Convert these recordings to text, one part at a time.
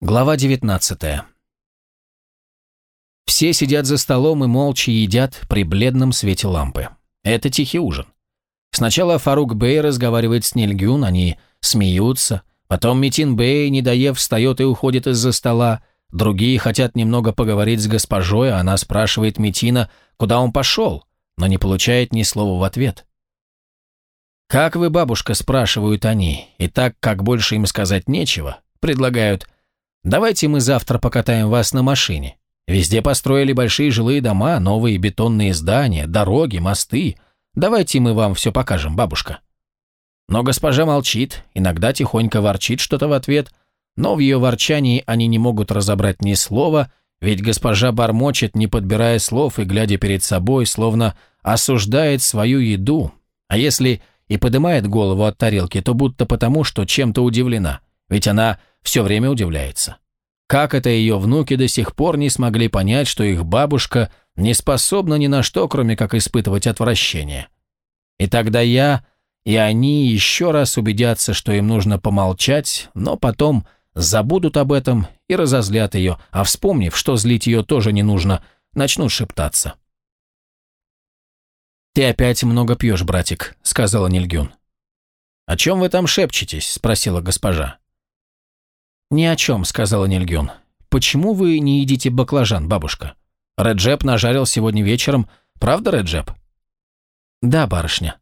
Глава 19 Все сидят за столом и молча едят при бледном свете лампы. Это тихий ужин. Сначала Фарук Бей разговаривает с Нильгюн, они смеются. Потом Митин Бей, не доев, встает и уходит из-за стола. Другие хотят немного поговорить с госпожой, а она спрашивает Митина, куда он пошел, но не получает ни слова в ответ. «Как вы, бабушка?» – спрашивают они, и так как больше им сказать нечего, предлагают – Давайте мы завтра покатаем вас на машине. Везде построили большие жилые дома, новые бетонные здания, дороги, мосты. Давайте мы вам все покажем, бабушка». Но госпожа молчит, иногда тихонько ворчит что-то в ответ, но в ее ворчании они не могут разобрать ни слова, ведь госпожа бормочет, не подбирая слов и глядя перед собой, словно осуждает свою еду, а если и поднимает голову от тарелки, то будто потому, что чем-то удивлена, ведь она все время удивляется. Как это ее внуки до сих пор не смогли понять, что их бабушка не способна ни на что, кроме как испытывать отвращение. И тогда я и они еще раз убедятся, что им нужно помолчать, но потом забудут об этом и разозлят ее, а вспомнив, что злить ее тоже не нужно, начнут шептаться. «Ты опять много пьешь, братик», — сказала Нильгюн. «О чем вы там шепчетесь?» — спросила госпожа. «Ни о чем», — сказала Нильгюн. «Почему вы не едите баклажан, бабушка? Реджеп нажарил сегодня вечером. Правда, Реджеп?» «Да, барышня».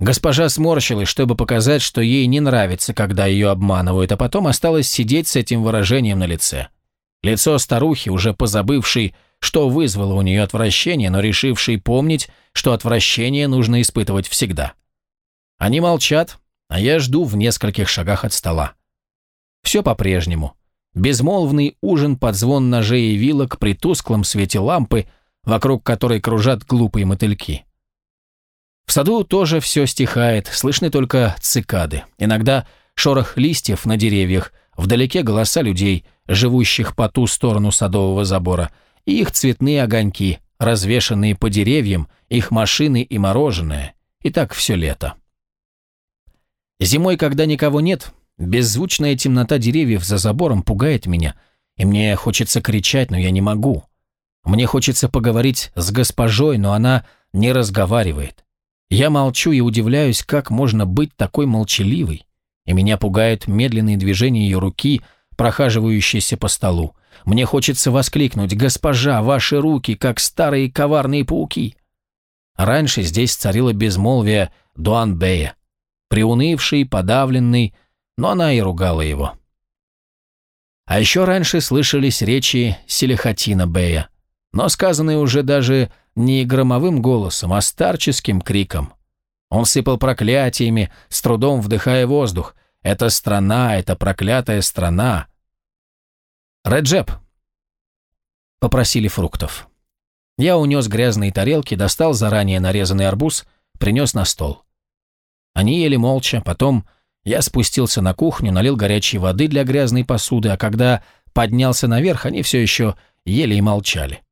Госпожа сморщилась, чтобы показать, что ей не нравится, когда ее обманывают, а потом осталась сидеть с этим выражением на лице. Лицо старухи, уже позабывшей, что вызвало у нее отвращение, но решившей помнить, что отвращение нужно испытывать всегда. Они молчат, а я жду в нескольких шагах от стола. Все по-прежнему. Безмолвный ужин под звон ножей и вилок при тусклом свете лампы, вокруг которой кружат глупые мотыльки. В саду тоже все стихает, слышны только цикады. Иногда шорох листьев на деревьях, вдалеке голоса людей, живущих по ту сторону садового забора, и их цветные огоньки, развешанные по деревьям, их машины и мороженое. И так все лето. Зимой, когда никого нет, Беззвучная темнота деревьев за забором пугает меня, и мне хочется кричать, но я не могу. Мне хочется поговорить с госпожой, но она не разговаривает. Я молчу и удивляюсь, как можно быть такой молчаливой. И меня пугает медленные движения ее руки, прохаживающиеся по столу. Мне хочется воскликнуть «Госпожа, ваши руки, как старые коварные пауки!» Раньше здесь царило безмолвие Дуанбея. Приунывший, подавленный, но она и ругала его. А еще раньше слышались речи Селихатина Бея, но сказанные уже даже не громовым голосом, а старческим криком. Он сыпал проклятиями, с трудом вдыхая воздух. «Это страна, это проклятая страна!» «Реджеп!» Попросили фруктов. Я унес грязные тарелки, достал заранее нарезанный арбуз, принес на стол. Они ели молча, потом я спустился на кухню, налил горячей воды для грязной посуды, а когда поднялся наверх, они все еще ели и молчали.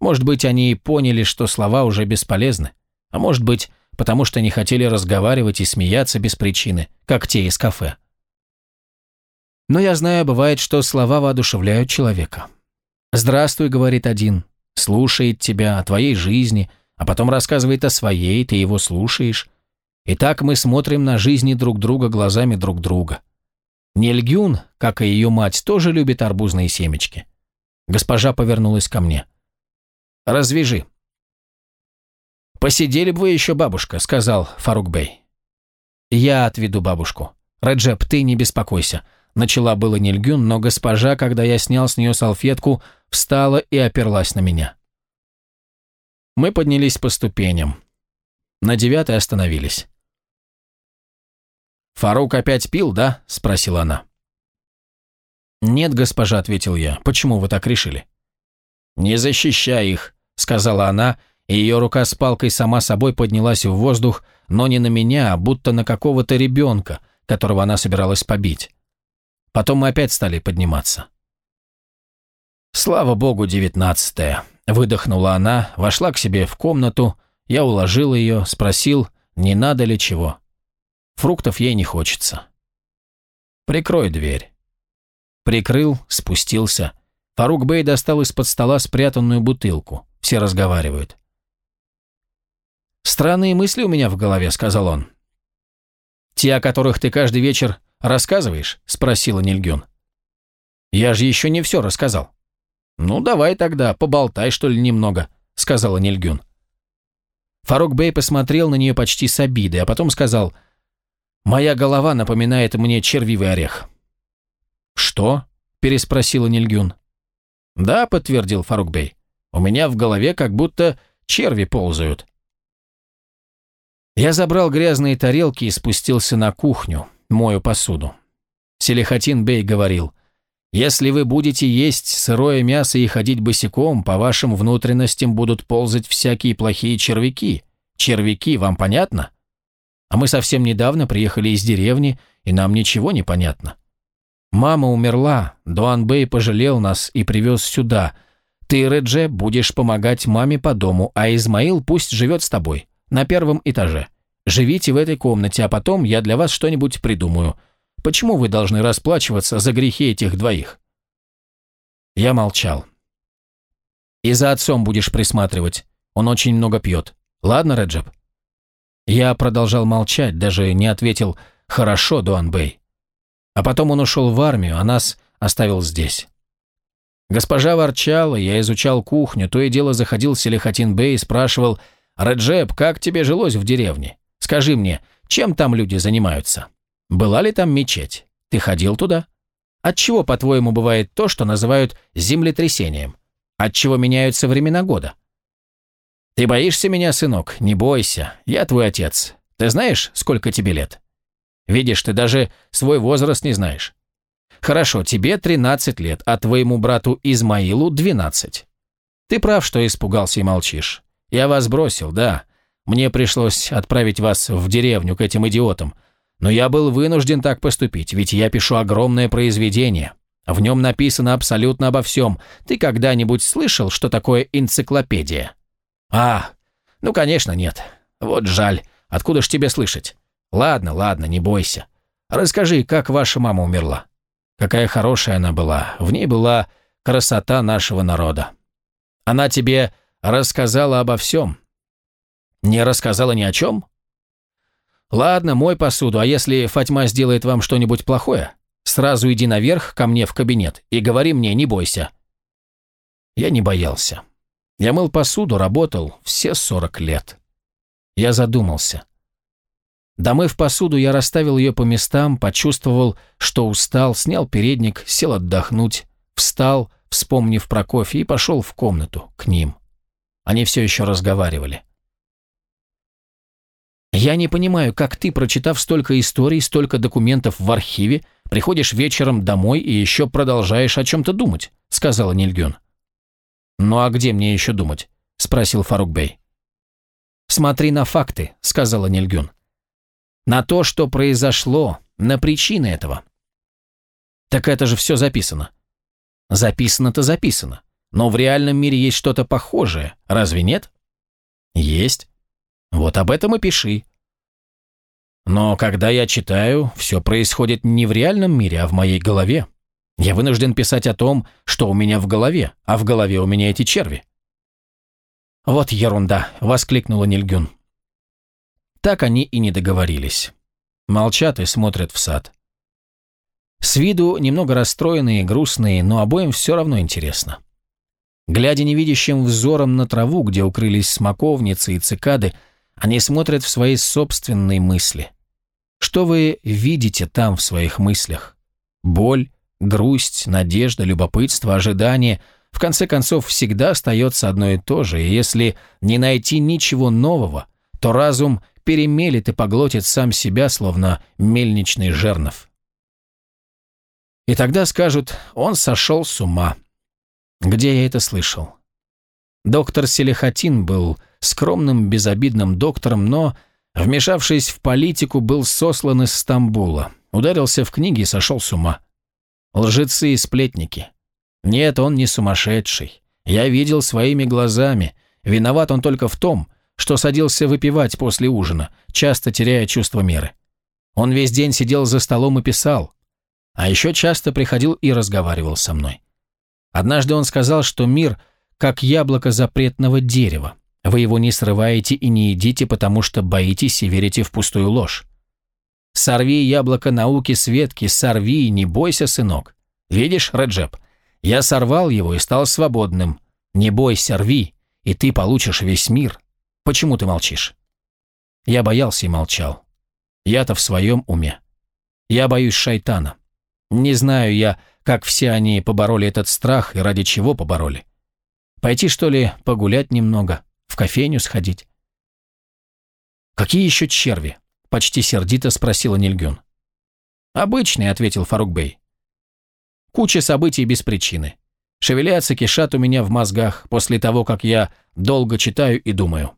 Может быть, они и поняли, что слова уже бесполезны, а может быть, потому что не хотели разговаривать и смеяться без причины, как те из кафе. Но я знаю, бывает, что слова воодушевляют человека. «Здравствуй», — говорит один, слушает тебя о твоей жизни, а потом рассказывает о своей, ты его слушаешь, и так мы смотрим на жизни друг друга глазами друг друга. Нельгюн, как и ее мать, тоже любит арбузные семечки. Госпожа повернулась ко мне. «Развяжи». «Посидели бы вы еще, бабушка», — сказал Фарук Бей. «Я отведу бабушку. Реджеп, ты не беспокойся». Начала было Нильгюн, но госпожа, когда я снял с нее салфетку, встала и оперлась на меня. Мы поднялись по ступеням. На девятой остановились. «Фарук опять пил, да?» – спросила она. «Нет, госпожа», – ответил я. «Почему вы так решили?» «Не защищай их», – сказала она, и ее рука с палкой сама собой поднялась в воздух, но не на меня, а будто на какого-то ребенка, которого она собиралась побить. Потом мы опять стали подниматься. «Слава богу, девятнадцатая», – выдохнула она, вошла к себе в комнату, я уложил ее, спросил, не надо ли чего. Фруктов ей не хочется. «Прикрой дверь». Прикрыл, спустился. Фарук Бей достал из-под стола спрятанную бутылку. Все разговаривают. «Странные мысли у меня в голове», — сказал он. «Те, о которых ты каждый вечер рассказываешь?» — спросила Нильгюн. «Я же еще не все рассказал». «Ну, давай тогда, поболтай, что ли, немного», — сказала Нильгюн. Фарук Бей посмотрел на нее почти с обидой, а потом сказал, «Моя голова напоминает мне червивый орех». «Что?» – переспросила Нильгюн. «Да», – подтвердил Фарук Бей. «У меня в голове как будто черви ползают». Я забрал грязные тарелки и спустился на кухню, мою посуду. Селихатин Бей говорил, «Если вы будете есть сырое мясо и ходить босиком, по вашим внутренностям будут ползать всякие плохие червяки. Червяки, вам понятно? А мы совсем недавно приехали из деревни, и нам ничего не понятно. Мама умерла, Дуан Бэй пожалел нас и привез сюда. Ты, Редже, будешь помогать маме по дому, а Измаил пусть живет с тобой, на первом этаже. Живите в этой комнате, а потом я для вас что-нибудь придумаю. Почему вы должны расплачиваться за грехи этих двоих?» Я молчал. «И за отцом будешь присматривать. Он очень много пьет. Ладно, Реджеп?» Я продолжал молчать, даже не ответил «Хорошо, Дуан Бэй». А потом он ушел в армию, а нас оставил здесь. Госпожа ворчала, я изучал кухню, то и дело заходил Селихатин Бey и спрашивал, «Реджеп, как тебе жилось в деревне? Скажи мне, чем там люди занимаются? Была ли там мечеть? Ты ходил туда? Отчего, по-твоему, бывает то, что называют землетрясением? Отчего меняются времена года? Ты боишься меня, сынок? Не бойся, я твой отец. Ты знаешь, сколько тебе лет?» Видишь, ты даже свой возраст не знаешь. Хорошо, тебе 13 лет, а твоему брату Измаилу 12. Ты прав, что испугался и молчишь. Я вас бросил, да. Мне пришлось отправить вас в деревню к этим идиотам. Но я был вынужден так поступить, ведь я пишу огромное произведение. В нем написано абсолютно обо всем. Ты когда-нибудь слышал, что такое энциклопедия? А, ну, конечно, нет. Вот жаль. Откуда ж тебе слышать? Ладно, ладно, не бойся. Расскажи, как ваша мама умерла? Какая хорошая она была. В ней была красота нашего народа. Она тебе рассказала обо всем. Не рассказала ни о чем? Ладно, мой посуду, а если Фатьма сделает вам что-нибудь плохое, сразу иди наверх ко мне в кабинет и говори мне, не бойся. Я не боялся. Я мыл посуду, работал все сорок лет. Я задумался. Домыв посуду, я расставил ее по местам, почувствовал, что устал, снял передник, сел отдохнуть, встал, вспомнив про кофе, и пошел в комнату, к ним. Они все еще разговаривали. «Я не понимаю, как ты, прочитав столько историй, столько документов в архиве, приходишь вечером домой и еще продолжаешь о чем-то думать», — сказала Нильгюн. «Ну а где мне еще думать?» — спросил Фарук Бей. «Смотри на факты», — сказала Нильгюн на то, что произошло, на причины этого. Так это же все записано. Записано-то записано. Но в реальном мире есть что-то похожее, разве нет? Есть. Вот об этом и пиши. Но когда я читаю, все происходит не в реальном мире, а в моей голове. Я вынужден писать о том, что у меня в голове, а в голове у меня эти черви. «Вот ерунда!» — воскликнула Нильгюн. Так они и не договорились. Молчат и смотрят в сад. С виду немного расстроенные, грустные, но обоим все равно интересно. Глядя невидящим взором на траву, где укрылись смоковницы и цикады, они смотрят в свои собственные мысли. Что вы видите там в своих мыслях? Боль, грусть, надежда, любопытство, ожидание – в конце концов, всегда остается одно и то же, и если не найти ничего нового, то разум перемелет и поглотит сам себя, словно мельничный жернов. И тогда скажут, он сошел с ума. Где я это слышал? Доктор Селихатин был скромным, безобидным доктором, но, вмешавшись в политику, был сослан из Стамбула, ударился в книги и сошел с ума. Лжецы и сплетники. Нет, он не сумасшедший. Я видел своими глазами. Виноват он только в том, что садился выпивать после ужина, часто теряя чувство меры. Он весь день сидел за столом и писал. А еще часто приходил и разговаривал со мной. Однажды он сказал, что мир как яблоко запретного дерева. Вы его не срываете и не едите, потому что боитесь и верите в пустую ложь. Сорви яблоко науки с ветки, сорви, не бойся, сынок. Видишь, Реджеп, я сорвал его и стал свободным. Не бойся, рви, и ты получишь весь мир. Почему ты молчишь? Я боялся и молчал. Я-то в своем уме. Я боюсь шайтана. Не знаю я, как все они побороли этот страх и ради чего побороли. Пойти, что ли, погулять немного, в кофейню сходить? «Какие еще черви?» – почти сердито спросила Нильгюн. «Обычные», – ответил Фарук Бей. «Куча событий без причины. Шевелятся, кишат у меня в мозгах после того, как я долго читаю и думаю».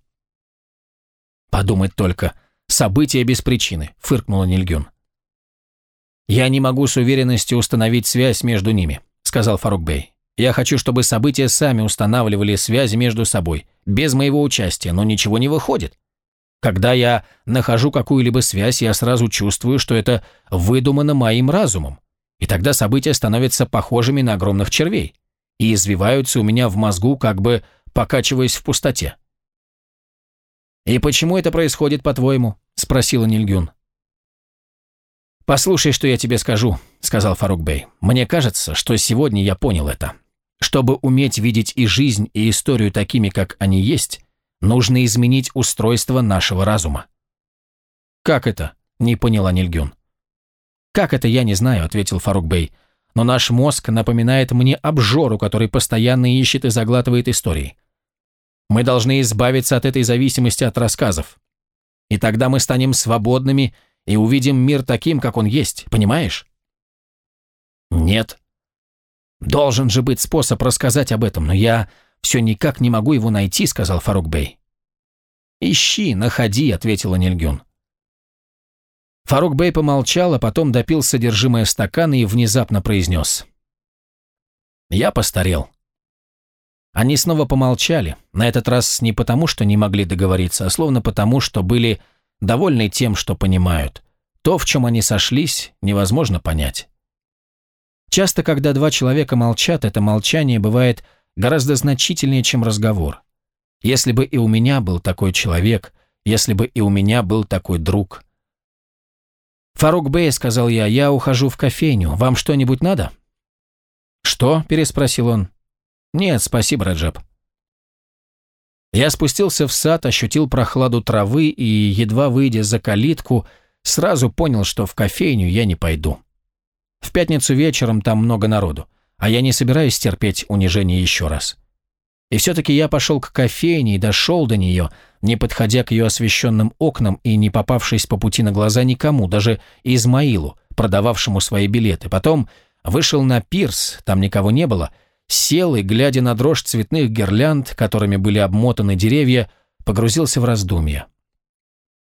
«Подумать только, события без причины», – фыркнула Нильгюн. «Я не могу с уверенностью установить связь между ними», – сказал Фарук Бей. «Я хочу, чтобы события сами устанавливали связь между собой, без моего участия, но ничего не выходит. Когда я нахожу какую-либо связь, я сразу чувствую, что это выдумано моим разумом, и тогда события становятся похожими на огромных червей и извиваются у меня в мозгу, как бы покачиваясь в пустоте. «И почему это происходит, по-твоему?» – спросила Нильгюн. «Послушай, что я тебе скажу», – сказал Фарук Бей. «Мне кажется, что сегодня я понял это. Чтобы уметь видеть и жизнь, и историю такими, как они есть, нужно изменить устройство нашего разума». «Как это?» – не поняла Нильгюн. «Как это, я не знаю», – ответил Фарук Бей. «Но наш мозг напоминает мне обжору, который постоянно ищет и заглатывает истории. Мы должны избавиться от этой зависимости от рассказов. И тогда мы станем свободными и увидим мир таким, как он есть, понимаешь? Нет. Должен же быть способ рассказать об этом, но я все никак не могу его найти, сказал Фарук Бей. Ищи, находи, ответила Нильгюн. Фарук Бей помолчал, а потом допил содержимое стакана и внезапно произнес. «Я постарел. Они снова помолчали, на этот раз не потому, что не могли договориться, а словно потому, что были довольны тем, что понимают. То, в чем они сошлись, невозможно понять. Часто, когда два человека молчат, это молчание бывает гораздо значительнее, чем разговор. Если бы и у меня был такой человек, если бы и у меня был такой друг. «Фарук Бэй», — сказал я, — «я ухожу в кофейню. Вам что-нибудь надо?» «Что?» — переспросил он. «Нет, спасибо, Раджаб». Я спустился в сад, ощутил прохладу травы и, едва выйдя за калитку, сразу понял, что в кофейню я не пойду. В пятницу вечером там много народу, а я не собираюсь терпеть унижение еще раз. И все-таки я пошел к кофейне и дошел до нее, не подходя к ее освещенным окнам и не попавшись по пути на глаза никому, даже Измаилу, продававшему свои билеты. Потом вышел на пирс, там никого не было — сел и, глядя на дрожь цветных гирлянд, которыми были обмотаны деревья, погрузился в раздумья.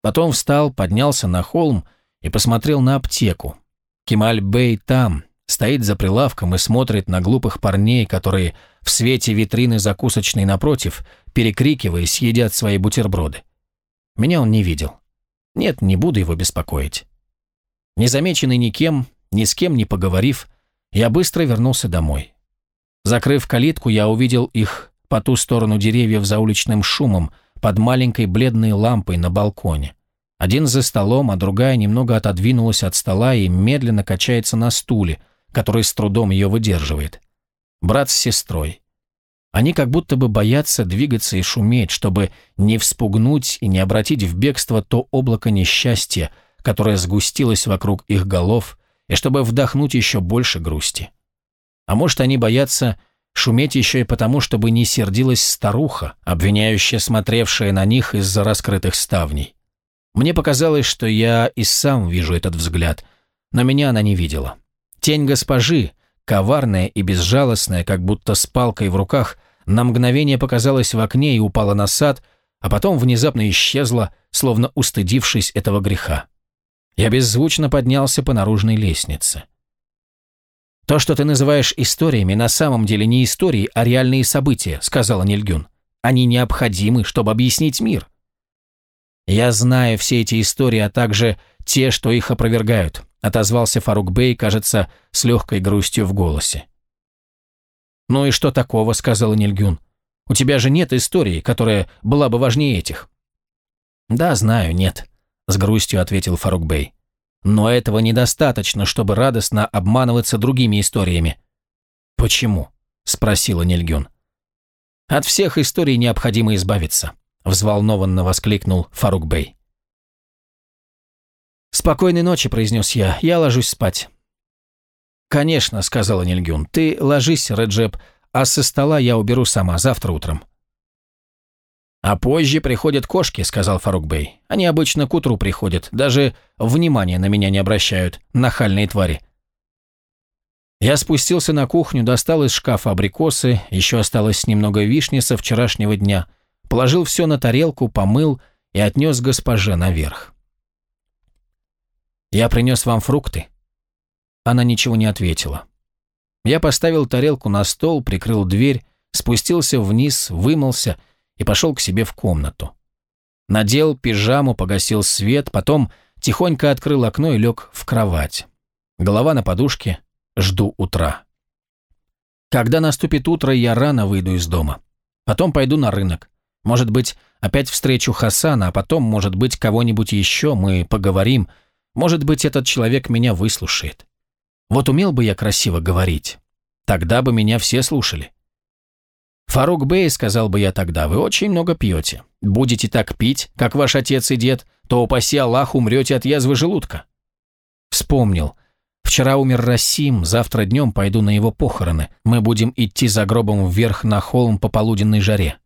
Потом встал, поднялся на холм и посмотрел на аптеку. Кемаль-бей там, стоит за прилавком и смотрит на глупых парней, которые в свете витрины закусочной напротив, перекрикиваясь, едят свои бутерброды. Меня он не видел. Нет, не буду его беспокоить. Незамеченный никем, ни с кем не поговорив, я быстро вернулся домой. Закрыв калитку, я увидел их по ту сторону деревьев за уличным шумом, под маленькой бледной лампой на балконе. Один за столом, а другая немного отодвинулась от стола и медленно качается на стуле, который с трудом ее выдерживает. Брат с сестрой. Они как будто бы боятся двигаться и шуметь, чтобы не вспугнуть и не обратить в бегство то облако несчастья, которое сгустилось вокруг их голов, и чтобы вдохнуть еще больше грусти. А может, они боятся шуметь еще и потому, чтобы не сердилась старуха, обвиняющая смотревшая на них из-за раскрытых ставней. Мне показалось, что я и сам вижу этот взгляд, но меня она не видела. Тень госпожи, коварная и безжалостная, как будто с палкой в руках, на мгновение показалась в окне и упала на сад, а потом внезапно исчезла, словно устыдившись этого греха. Я беззвучно поднялся по наружной лестнице. «То, что ты называешь историями, на самом деле не истории, а реальные события», — сказала Нильгюн. «Они необходимы, чтобы объяснить мир». «Я знаю все эти истории, а также те, что их опровергают», отозвался Фарук Бей, кажется, с легкой грустью в голосе. «Ну и что такого?» – сказала Нильгюн. «У тебя же нет истории, которая была бы важнее этих». «Да, знаю, нет», – с грустью ответил Фарук Бей. «Но этого недостаточно, чтобы радостно обманываться другими историями». «Почему?» – спросила Нильгюн. «От всех историй необходимо избавиться», – взволнованно воскликнул Фарук Бей. «Спокойной ночи», – произнес я. «Я ложусь спать». «Конечно», – сказала Нильгюн. «Ты ложись, Реджеп, а со стола я уберу сама завтра утром». «А позже приходят кошки», – сказал Фарук Бей. «Они обычно к утру приходят, даже внимания на меня не обращают, нахальные твари». Я спустился на кухню, достал из шкафа абрикосы, еще осталось немного вишни со вчерашнего дня, положил все на тарелку, помыл и отнес госпоже наверх. «Я принес вам фрукты». Она ничего не ответила. Я поставил тарелку на стол, прикрыл дверь, спустился вниз, вымылся и пошел к себе в комнату. Надел пижаму, погасил свет, потом тихонько открыл окно и лег в кровать. Голова на подушке, жду утра. Когда наступит утро, я рано выйду из дома. Потом пойду на рынок. Может быть, опять встречу Хасана, а потом, может быть, кого-нибудь еще, мы поговорим. Может быть, этот человек меня выслушает. Вот умел бы я красиво говорить. Тогда бы меня все слушали. Фарук Бей, сказал бы я тогда, вы очень много пьете. Будете так пить, как ваш отец и дед, то, упаси Аллах, умрете от язвы желудка. Вспомнил. Вчера умер Расим, завтра днем пойду на его похороны. Мы будем идти за гробом вверх на холм по полуденной жаре.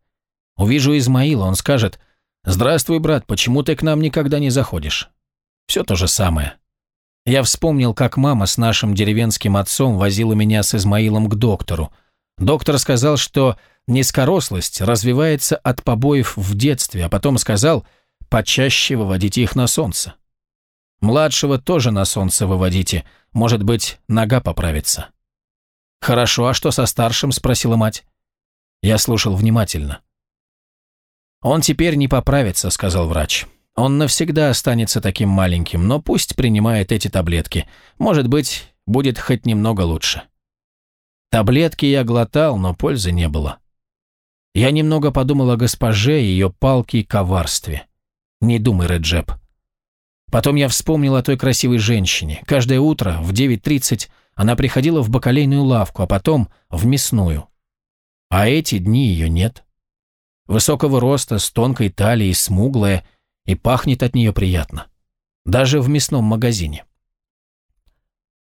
Увижу Измаила, он скажет, «Здравствуй, брат, почему ты к нам никогда не заходишь?» Все то же самое. Я вспомнил, как мама с нашим деревенским отцом возила меня с Измаилом к доктору. Доктор сказал, что низкорослость развивается от побоев в детстве, а потом сказал, почаще выводите их на солнце. Младшего тоже на солнце выводите, может быть, нога поправится. «Хорошо, а что со старшим?» – спросила мать. Я слушал внимательно. «Он теперь не поправится», – сказал врач. Он навсегда останется таким маленьким, но пусть принимает эти таблетки. Может быть, будет хоть немного лучше. Таблетки я глотал, но пользы не было. Я немного подумал о госпоже и ее палке и коварстве. Не думай, Реджеп. Потом я вспомнил о той красивой женщине. Каждое утро в 9.30 она приходила в бакалейную лавку, а потом в мясную. А эти дни ее нет. Высокого роста, с тонкой талией, смуглая, и пахнет от нее приятно. Даже в мясном магазине.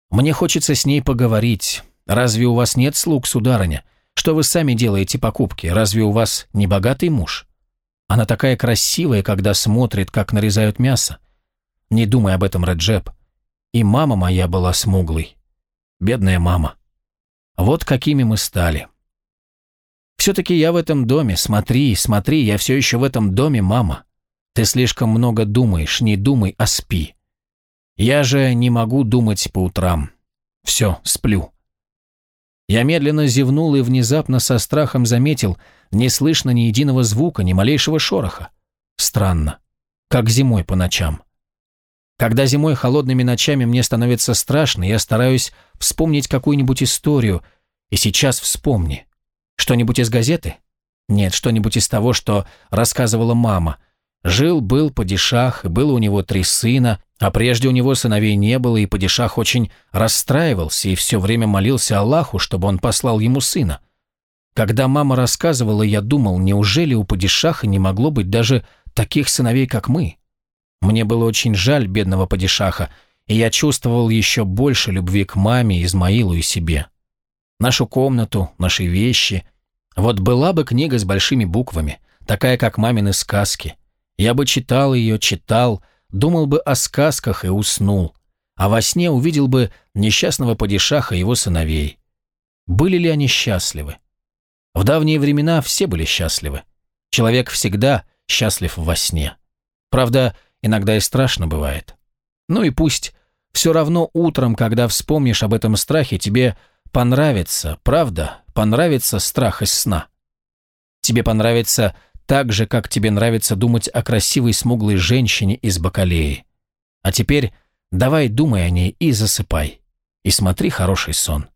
Мне хочется с ней поговорить. Разве у вас нет слуг, сударыня? Что вы сами делаете покупки? Разве у вас не богатый муж? Она такая красивая, когда смотрит, как нарезают мясо. Не думай об этом, Реджеп. И мама моя была смуглой. Бедная мама. Вот какими мы стали. Все-таки я в этом доме. Смотри, смотри, я все еще в этом доме, мама. Ты слишком много думаешь, не думай, а спи. Я же не могу думать по утрам. Все, сплю. Я медленно зевнул и внезапно со страхом заметил, не слышно ни единого звука, ни малейшего шороха. Странно. Как зимой по ночам. Когда зимой холодными ночами мне становится страшно, я стараюсь вспомнить какую-нибудь историю, и сейчас вспомни. Что-нибудь из газеты? Нет, что-нибудь из того, что рассказывала мама – Жил-был падишах, было у него три сына, а прежде у него сыновей не было, и падишах очень расстраивался и все время молился Аллаху, чтобы он послал ему сына. Когда мама рассказывала, я думал, неужели у падишаха не могло быть даже таких сыновей, как мы? Мне было очень жаль бедного падишаха, и я чувствовал еще больше любви к маме, Измаилу и себе. Нашу комнату, наши вещи. Вот была бы книга с большими буквами, такая, как мамины сказки. Я бы читал ее, читал, думал бы о сказках и уснул, а во сне увидел бы несчастного падишаха и его сыновей. Были ли они счастливы? В давние времена все были счастливы. Человек всегда счастлив во сне. Правда, иногда и страшно бывает. Ну и пусть. Все равно утром, когда вспомнишь об этом страхе, тебе понравится, правда, понравится страх из сна. Тебе понравится так же, как тебе нравится думать о красивой смуглой женщине из Бакалеи. А теперь давай думай о ней и засыпай. И смотри хороший сон.